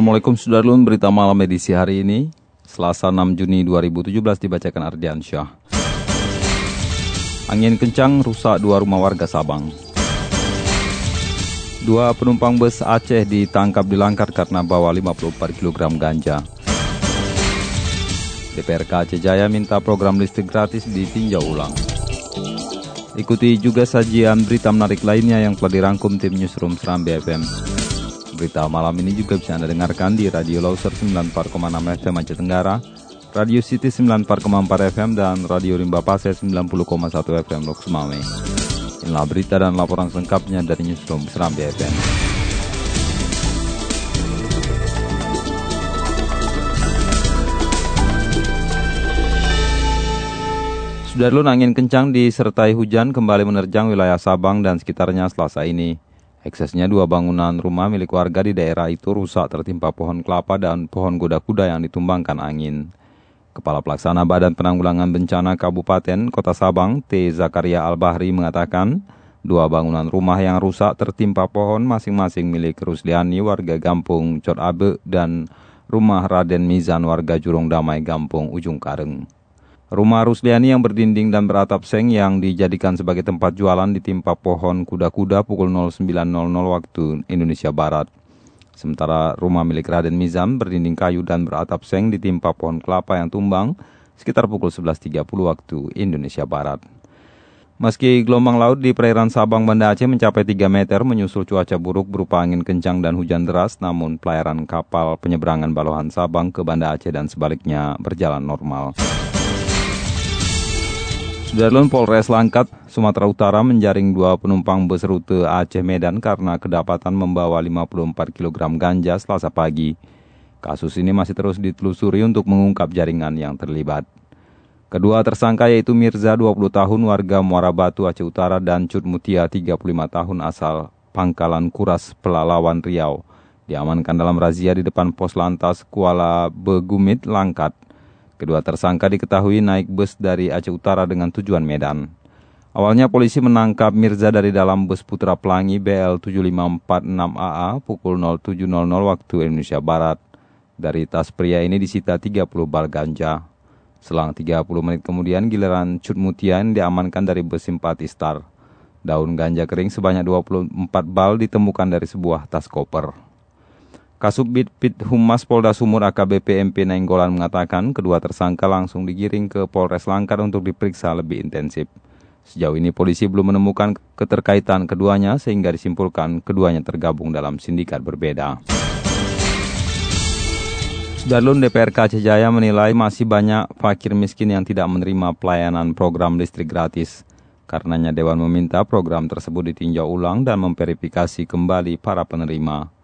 Assalamualaikum Sudarlun, berita malam edisi hari ini, Selasa 6 Juni 2017 dibacakan Ardian Syah. Angin kencang rusak dua rumah warga Sabang. Dua penumpang bus Aceh ditangkap di Langkat karena bawa 54 kg ganja. DPRK Aceh Jaya minta program listrik gratis ditinjau ulang. Ikuti juga sajian berita menarik lainnya yang telah dirangkum tim Newsroom Seram BFM. Berita malam ini juga bisa Anda dengarkan di Radio Loser 94,6 FM Aceh Tenggara, Radio City 94,4 FM, dan Radio Rimba Pasir 90,1 FM Lok Sumame. Inilah berita dan laporan selengkapnya dari Newsroom Seram BFM. Sudarlun angin kencang disertai hujan kembali menerjang wilayah Sabang dan sekitarnya selasa ini. Eksesnya dua bangunan rumah milik warga di daerah itu rusak tertimpa pohon kelapa dan pohon goda-kuda yang ditumbangkan angin. Kepala Pelaksana Badan Penanggulangan Bencana Kabupaten Kota Sabang, T. Zakaria Al-Bahri mengatakan, dua bangunan rumah yang rusak tertimpa pohon masing-masing milik Rusliani warga Gampung Cot Abe dan rumah Raden Mizan warga Jurong Damai Gampung Ujung Kareng. Rumah Rusliani yang berdinding dan beratap seng yang dijadikan sebagai tempat jualan ditimpa pohon kuda-kuda pukul 09.00 waktu Indonesia Barat. Sementara rumah milik Raden Mizam berdinding kayu dan beratap seng ditimpa pohon kelapa yang tumbang sekitar pukul 11.30 waktu Indonesia Barat. Meski gelombang laut di perairan Sabang Banda Aceh mencapai 3 meter menyusul cuaca buruk berupa angin kencang dan hujan deras, namun pelayaran kapal penyeberangan Balohan Sabang ke Banda Aceh dan sebaliknya berjalan normal. Sudarlun Polres Langkat, Sumatera Utara menjaring dua penumpang bus rute Aceh Medan karena kedapatan membawa 54 kg ganja selasa pagi. Kasus ini masih terus ditelusuri untuk mengungkap jaringan yang terlibat. Kedua tersangka yaitu Mirza 20 tahun warga Muara Batu Aceh Utara dan Cut Mutia 35 tahun asal Pangkalan Kuras Pelalawan Riau diamankan dalam razia di depan pos lantas Kuala Begumit Langkat. Kedua tersangka diketahui naik bus dari Aceh Utara dengan tujuan Medan. Awalnya polisi menangkap Mirza dari dalam bus Putra Pelangi BL 7546AA pukul 07.00 waktu Indonesia Barat. Dari tas pria ini disita 30 bal ganja. Selang 30 menit kemudian giliran Cut Mutian diamankan dari bus Simpati Star. Daun ganja kering sebanyak 24 bal ditemukan dari sebuah tas koper. Kasubit Pit Humas Polda Sumur AKBP MP Nainggolan mengatakan kedua tersangka langsung digiring ke Polres Langkat untuk diperiksa lebih intensif. Sejauh ini polisi belum menemukan keterkaitan keduanya sehingga disimpulkan keduanya tergabung dalam sindikat berbeda. Darlun DPRK Aceh Jaya menilai masih banyak fakir miskin yang tidak menerima pelayanan program listrik gratis. Karenanya Dewan meminta program tersebut ditinjau ulang dan memverifikasi kembali para penerima.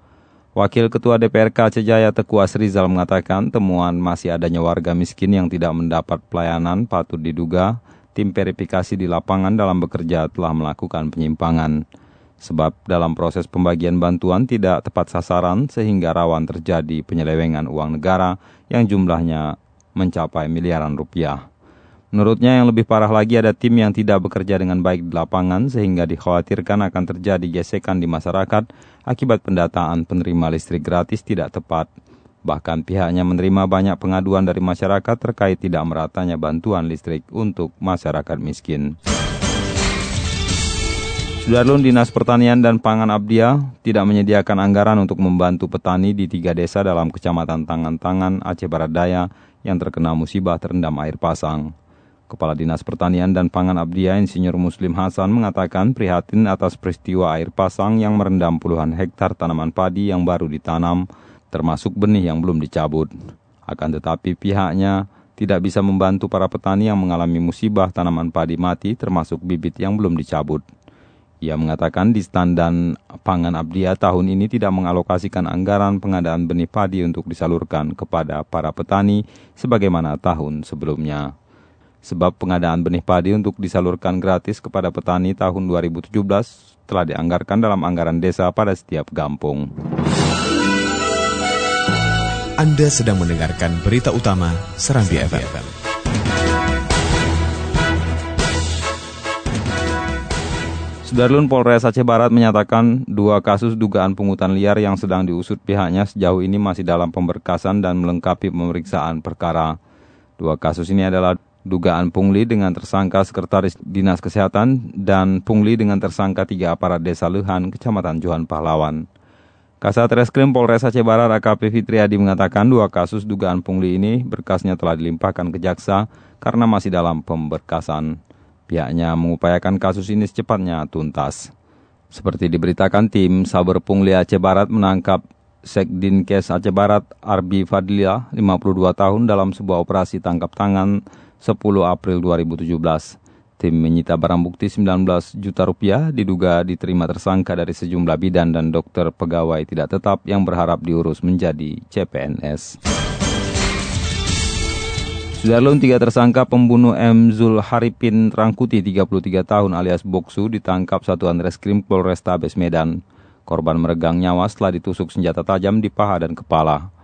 Wakil Ketua DPRK Aceh Jaya Teku Asrizal mengatakan temuan masih adanya warga miskin yang tidak mendapat pelayanan patut diduga tim verifikasi di lapangan dalam bekerja telah melakukan penyimpangan. Sebab dalam proses pembagian bantuan tidak tepat sasaran sehingga rawan terjadi penyelewengan uang negara yang jumlahnya mencapai miliaran rupiah. Menurutnya yang lebih parah lagi ada tim yang tidak bekerja dengan baik di lapangan sehingga dikhawatirkan akan terjadi gesekan di masyarakat akibat pendataan penerima listrik gratis tidak tepat. Bahkan pihaknya menerima banyak pengaduan dari masyarakat terkait tidak meratanya bantuan listrik untuk masyarakat miskin. Sudarlun Dinas Pertanian dan Pangan Abdia tidak menyediakan anggaran untuk membantu petani di tiga desa dalam kecamatan Tangan-Tangan, Aceh Barat Daya yang terkena musibah terendam air pasang. Kepala Dinas Pertanian dan Pangan Abdia Insinyur Muslim Hasan mengatakan prihatin atas peristiwa air pasang yang merendam puluhan hektar tanaman padi yang baru ditanam, termasuk benih yang belum dicabut. Akan tetapi pihaknya tidak bisa membantu para petani yang mengalami musibah tanaman padi mati termasuk bibit yang belum dicabut. Ia mengatakan di standan pangan Abdia tahun ini tidak mengalokasikan anggaran pengadaan benih padi untuk disalurkan kepada para petani sebagaimana tahun sebelumnya. Sebab pengadaan benih padi untuk disalurkan gratis kepada petani tahun 2017 telah dianggarkan dalam anggaran desa pada setiap kampung. Anda sedang mendengarkan berita utama Serambi FM. Sudarlun Polres Aceh Barat menyatakan dua kasus dugaan pungutan liar yang sedang diusut pihaknya sejauh ini masih dalam pemberkasan dan melengkapi pemeriksaan perkara. Dua kasus ini adalah dugaan pungli dengan tersangka Sekretaris Dinas Kesehatan dan pungli dengan tersangka tiga aparat desa Lehan, Kecamatan Johan Pahlawan. Kasat Reskrim Polres Aceh Barat AKP Fitriadi mengatakan dua kasus dugaan pungli ini berkasnya telah dilimpahkan ke jaksa karena masih dalam pemberkasan. Pihaknya mengupayakan kasus ini secepatnya tuntas. Seperti diberitakan tim Saber Pungli Aceh Barat menangkap Sekdinkes Aceh Barat Arbi Fadlia, 52 tahun dalam sebuah operasi tangkap tangan 10 April 2017. Tim menyita barang bukti 19 juta rupiah diduga diterima tersangka dari sejumlah bidan dan dokter pegawai tidak tetap yang berharap diurus menjadi CPNS. Sudarlun tiga tersangka pembunuh M. Zul Haripin Rangkuti 33 tahun alias Boksu ditangkap Satuan Reskrim Polrestabes Medan. Korban meregang nyawa setelah ditusuk senjata tajam di paha dan kepala.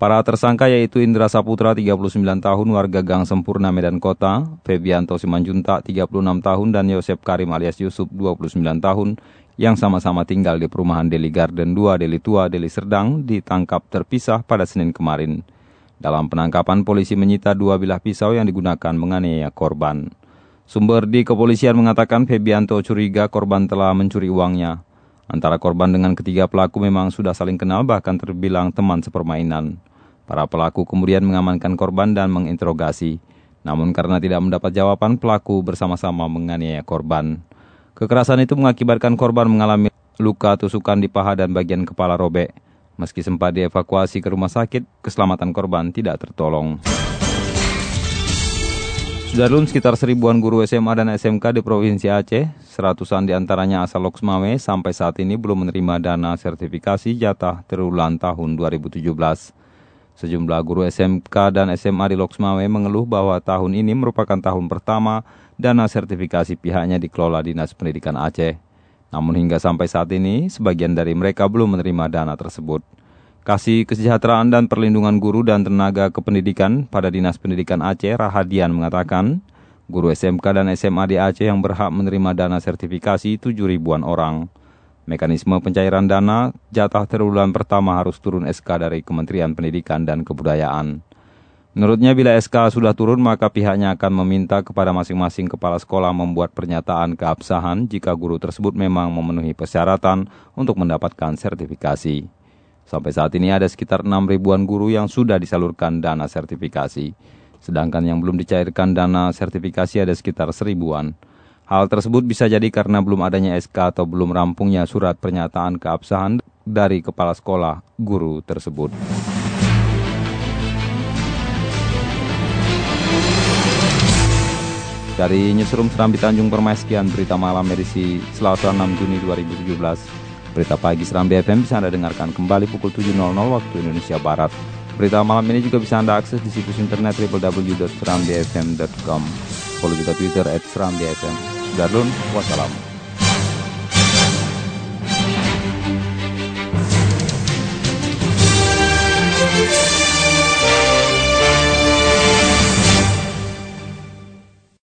Para tersangka yaitu Indra Saputra 39 tahun warga Gang Sempurna Medan Kota, Febianto Simanjunta 36 tahun dan Yosep Karim alias Yusuf 29 tahun yang sama-sama tinggal di perumahan Deli Garden 2 Deli Tua Deli Serdang ditangkap terpisah pada Senin kemarin. Dalam penangkapan, polisi menyita dua bilah pisau yang digunakan menganiaya korban. Sumber di kepolisian mengatakan Febianto curiga korban telah mencuri uangnya. Antara korban dengan ketiga pelaku memang sudah saling kenal bahkan terbilang teman sepermainan. Para pelaku kemudian mengamankan korban dan menginterogasi. Namun karena tidak mendapat jawaban, pelaku bersama-sama menganiaya korban. Kekerasan itu mengakibatkan korban mengalami luka tusukan di paha dan bagian kepala robek. Meski sempat dievakuasi ke rumah sakit, keselamatan korban tidak tertolong. Sudarlun sekitar seribuan guru SMA dan SMK di Provinsi Aceh, seratusan di antaranya asal Loksmawe sampai saat ini belum menerima dana sertifikasi jatah triwulan tahun 2017. Sejumlah guru SMK dan SMA di Loksmawe mengeluh bahwa tahun ini merupakan tahun pertama dana sertifikasi pihaknya dikelola Dinas Pendidikan Aceh. Namun hingga sampai saat ini, sebagian dari mereka belum menerima dana tersebut. Kasih Kesejahteraan dan Perlindungan Guru dan Tenaga Kependidikan pada Dinas Pendidikan Aceh, Rahadian mengatakan, guru SMK dan SMA di Aceh yang berhak menerima dana sertifikasi 7 ribuan orang. Mekanisme pencairan dana jatah triwulan pertama harus turun SK dari Kementerian Pendidikan dan Kebudayaan. Menurutnya bila SK sudah turun maka pihaknya akan meminta kepada masing-masing kepala sekolah membuat pernyataan keabsahan jika guru tersebut memang memenuhi persyaratan untuk mendapatkan sertifikasi. Sampai saat ini ada sekitar 6 ribuan guru yang sudah disalurkan dana sertifikasi. Sedangkan yang belum dicairkan dana sertifikasi ada sekitar seribuan. Hal tersebut bisa jadi karena belum adanya SK atau belum rampungnya surat pernyataan keabsahan dari kepala sekolah guru tersebut. Dari Newsroom Serambi Tanjung Permai, sekian berita malam edisi Selasa 6 Juni 2017. Berita pagi Serambi FM bisa Anda dengarkan kembali pukul 7.00 waktu Indonesia Barat. Berita malam ini juga bisa Anda akses di situs internet www.serambifm.com. Follow juga Twitter at Darulun, wassalam.